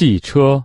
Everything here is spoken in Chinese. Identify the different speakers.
Speaker 1: 汽车。